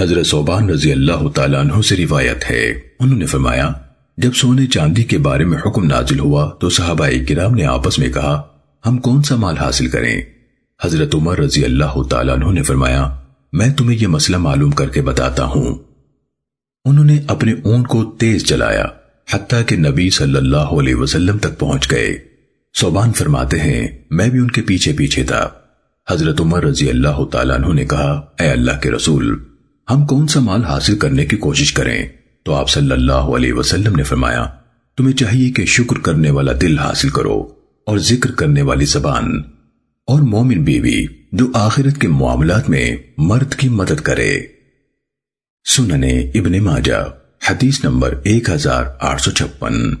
حضرت صوبان رضی اللہ تعالیٰ عنہ سے روایت ہے۔ انہوں نے فرمایا، جب سونے چاندی کے بارے میں حکم نازل ہوا تو صحابہ کرام نے آپس میں کہا، ہم کون سا مال حاصل کریں؟ حضرت عمر رضی اللہ تعالیٰ عنہ نے فرمایا، میں تمہیں یہ مسئلہ معلوم کر کے بتاتا ہوں۔ انہوں نے اپنے اون کو تیز چلایا، حتیٰ کہ نبی صلی اللہ علیہ وسلم تک پہنچ گئے۔ صوبان فرماتے ہیں، میں بھی ان کے پیچھے پیچھے تھا۔ حضرت عمر رضی اللہ تعالیٰ عنہ نے کہا، اے اللہ کے رسول ہم کون سا مال حاصل کرنے کی کوشش کریں؟ تو آپ صلی اللہ علیہ وسلم نے فرمایا، تمہیں چاہیے کہ شکر کرنے والا دل حاصل کرو اور ذکر کرنے والی زبان، اور مومن بیوی جو آخرت کے معاملات میں مرد کی مدد کرے۔ سننے ابن ماجہ، حدیث نمبر 1856